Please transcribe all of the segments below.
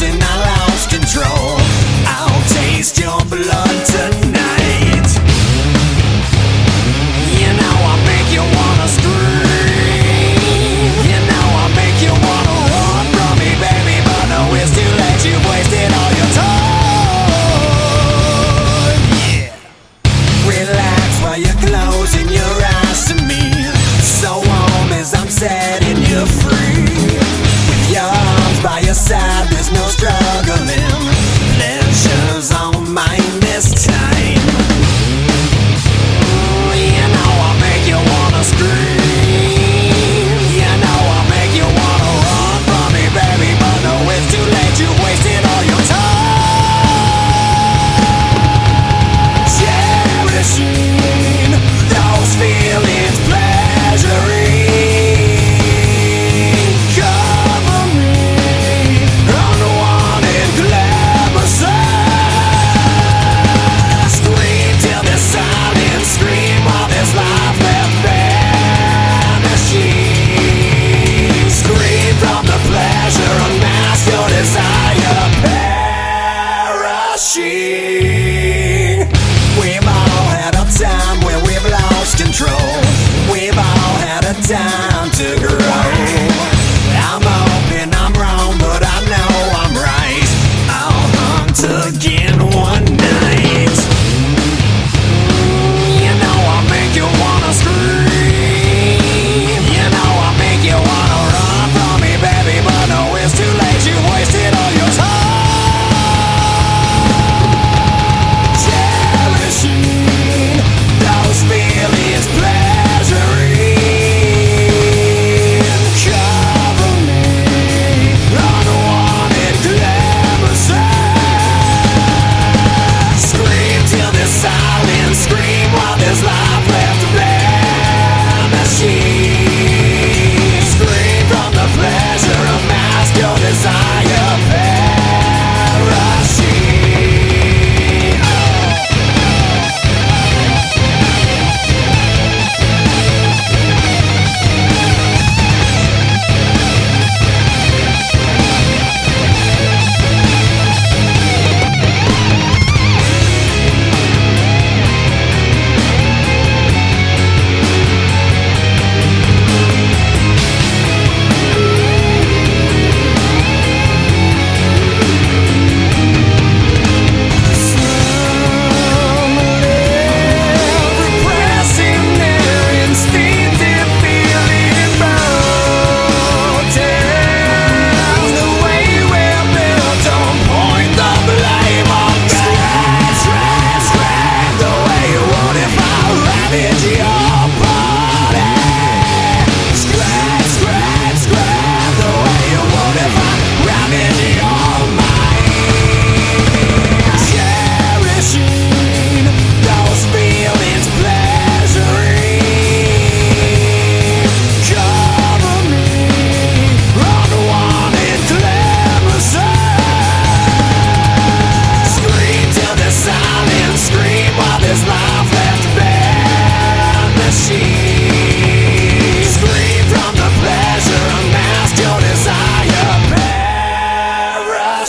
dancing.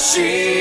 sim